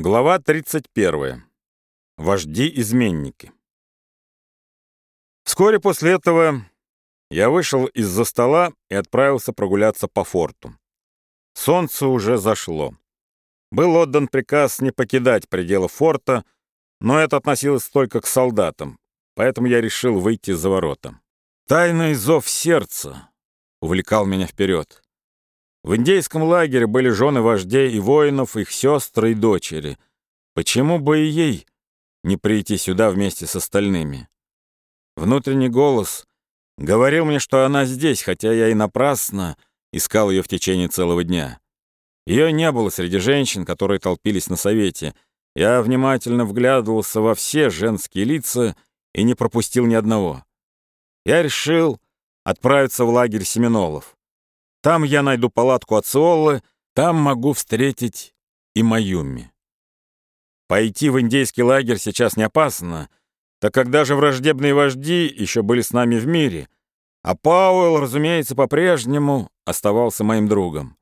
Глава 31. Вожди-изменники. Вскоре после этого я вышел из-за стола и отправился прогуляться по форту. Солнце уже зашло. Был отдан приказ не покидать пределы форта, но это относилось только к солдатам, поэтому я решил выйти за ворота. Тайный зов сердца увлекал меня вперед. В индейском лагере были жены вождей и воинов, их сестры и дочери. Почему бы и ей не прийти сюда вместе с остальными? Внутренний голос говорил мне, что она здесь, хотя я и напрасно искал ее в течение целого дня. Ее не было среди женщин, которые толпились на совете. Я внимательно вглядывался во все женские лица и не пропустил ни одного. Я решил отправиться в лагерь Семенолов. Там я найду палатку от Суоллы, там могу встретить и Маюми. Пойти в индейский лагерь сейчас не опасно, так как даже враждебные вожди еще были с нами в мире, а Пауэлл, разумеется, по-прежнему оставался моим другом.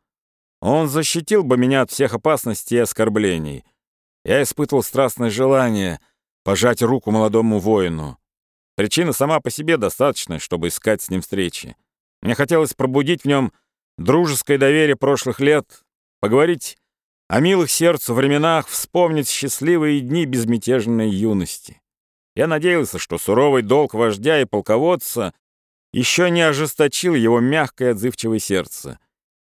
Он защитил бы меня от всех опасностей и оскорблений. Я испытывал страстное желание пожать руку молодому воину. Причина сама по себе достаточная, чтобы искать с ним встречи. Мне хотелось пробудить в нем дружеское доверие прошлых лет, поговорить о милых сердцу временах, вспомнить счастливые дни безмятежной юности. Я надеялся, что суровый долг вождя и полководца еще не ожесточил его мягкое отзывчивое сердце.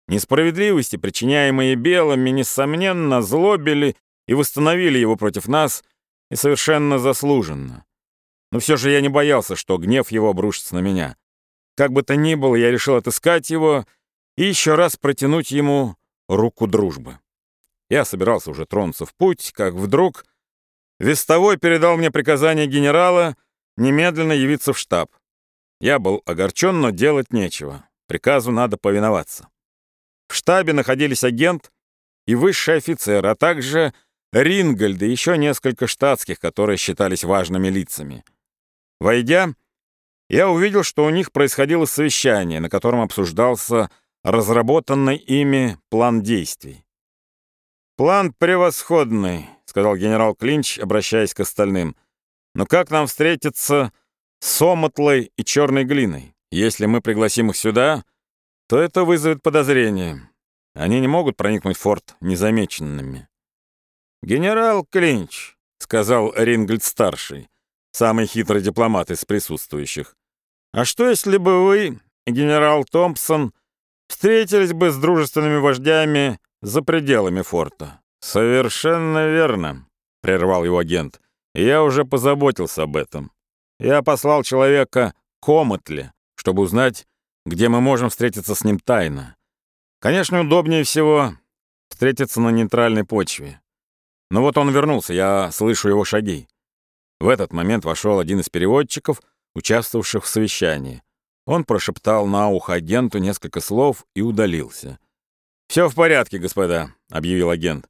Несправедливости, причиняемые белыми, несомненно, злобили и восстановили его против нас, и совершенно заслуженно. Но все же я не боялся, что гнев его обрушится на меня. Как бы то ни было, я решил отыскать его и еще раз протянуть ему руку дружбы. Я собирался уже тронуться в путь, как вдруг вестовой передал мне приказание генерала немедленно явиться в штаб. Я был огорчен, но делать нечего. Приказу надо повиноваться. В штабе находились агент и высший офицер, а также Рингольд и еще несколько штатских, которые считались важными лицами. Войдя, я увидел, что у них происходило совещание, на котором обсуждался разработанный ими план действий. «План превосходный», — сказал генерал Клинч, обращаясь к остальным. «Но как нам встретиться с Омотлой и Черной Глиной? Если мы пригласим их сюда, то это вызовет подозрение. Они не могут проникнуть в форт незамеченными». «Генерал Клинч», — сказал Рингольд-старший, самый хитрый дипломат из присутствующих, «а что, если бы вы, генерал Томпсон, встретились бы с дружественными вождями за пределами форта. «Совершенно верно», — прервал его агент. «Я уже позаботился об этом. Я послал человека к чтобы узнать, где мы можем встретиться с ним тайно. Конечно, удобнее всего встретиться на нейтральной почве. Но вот он вернулся, я слышу его шаги. В этот момент вошел один из переводчиков, участвовавших в совещании. Он прошептал на ухо агенту несколько слов и удалился. «Все в порядке, господа», — объявил агент.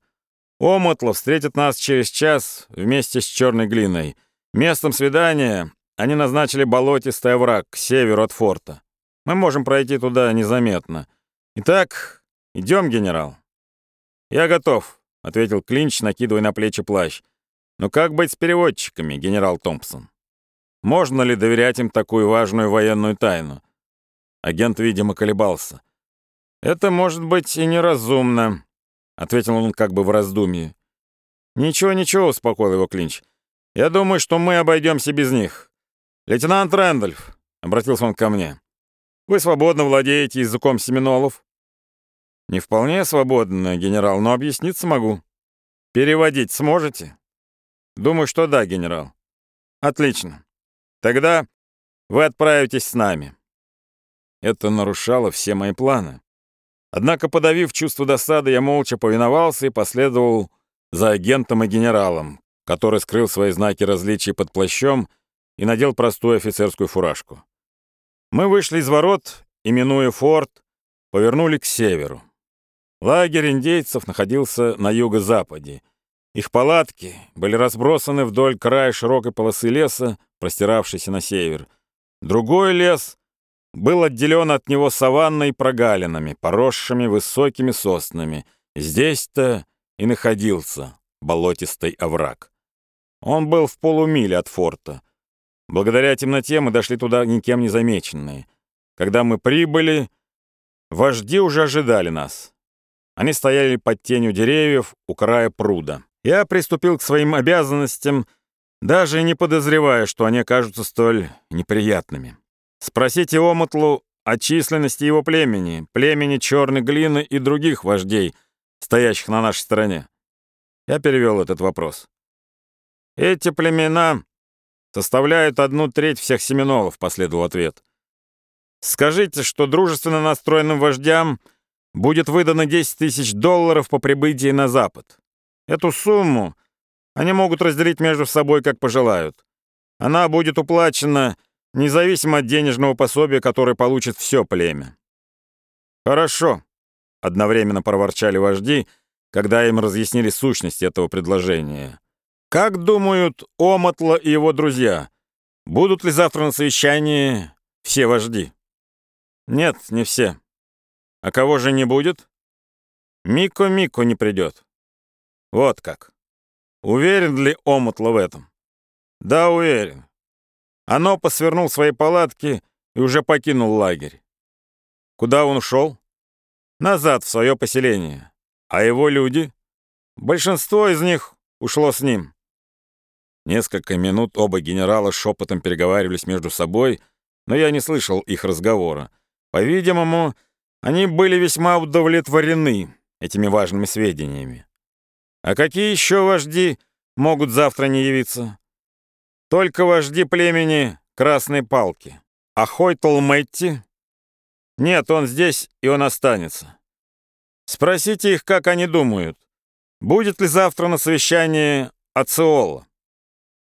«Омотло встретит нас через час вместе с черной глиной. Местом свидания они назначили болотистый овраг к северу от форта. Мы можем пройти туда незаметно. Итак, идем, генерал». «Я готов», — ответил Клинч, накидывая на плечи плащ. «Но как быть с переводчиками, генерал Томпсон?» Можно ли доверять им такую важную военную тайну? Агент, видимо, колебался. «Это может быть и неразумно», — ответил он как бы в раздумье. «Ничего, ничего», — успокоил его Клинч. «Я думаю, что мы обойдемся без них. Лейтенант Рэндольф», — обратился он ко мне, — «вы свободно владеете языком семинолов?» «Не вполне свободно, генерал, но объясниться могу. Переводить сможете?» «Думаю, что да, генерал». «Отлично. Тогда вы отправитесь с нами». Это нарушало все мои планы. Однако, подавив чувство досады, я молча повиновался и последовал за агентом и генералом, который скрыл свои знаки различия под плащом и надел простую офицерскую фуражку. Мы вышли из ворот и, минуя форт, повернули к северу. Лагерь индейцев находился на юго-западе. Их палатки были разбросаны вдоль края широкой полосы леса, простиравшийся на север. Другой лес был отделен от него саванной прогалинами, поросшими высокими соснами. Здесь-то и находился болотистый овраг. Он был в полумиле от форта. Благодаря темноте мы дошли туда никем не замеченные. Когда мы прибыли, вожди уже ожидали нас. Они стояли под тенью деревьев у края пруда. Я приступил к своим обязанностям, даже не подозревая, что они окажутся столь неприятными. Спросите Омутлу о численности его племени, племени черной глины и других вождей, стоящих на нашей стороне. Я перевел этот вопрос. Эти племена составляют одну треть всех семенолов, последовал ответ. Скажите, что дружественно настроенным вождям будет выдано 10 тысяч долларов по прибытии на Запад. Эту сумму они могут разделить между собой, как пожелают. Она будет уплачена независимо от денежного пособия, которое получит все племя. «Хорошо», — одновременно проворчали вожди, когда им разъяснили сущность этого предложения. «Как думают Омотло и его друзья? Будут ли завтра на совещании все вожди?» «Нет, не все. А кого же не будет?» «Мико-Мико не придет». «Вот как. Уверен ли Омотло в этом?» «Да, уверен. Оно посвернул свои палатки и уже покинул лагерь. Куда он ушел? Назад, в свое поселение. А его люди? Большинство из них ушло с ним. Несколько минут оба генерала шепотом переговаривались между собой, но я не слышал их разговора. По-видимому, они были весьма удовлетворены этими важными сведениями. А какие еще вожди могут завтра не явиться? Только вожди племени Красной Палки. А Хойтл Мэтти? Нет, он здесь, и он останется. Спросите их, как они думают. Будет ли завтра на совещании Ациола?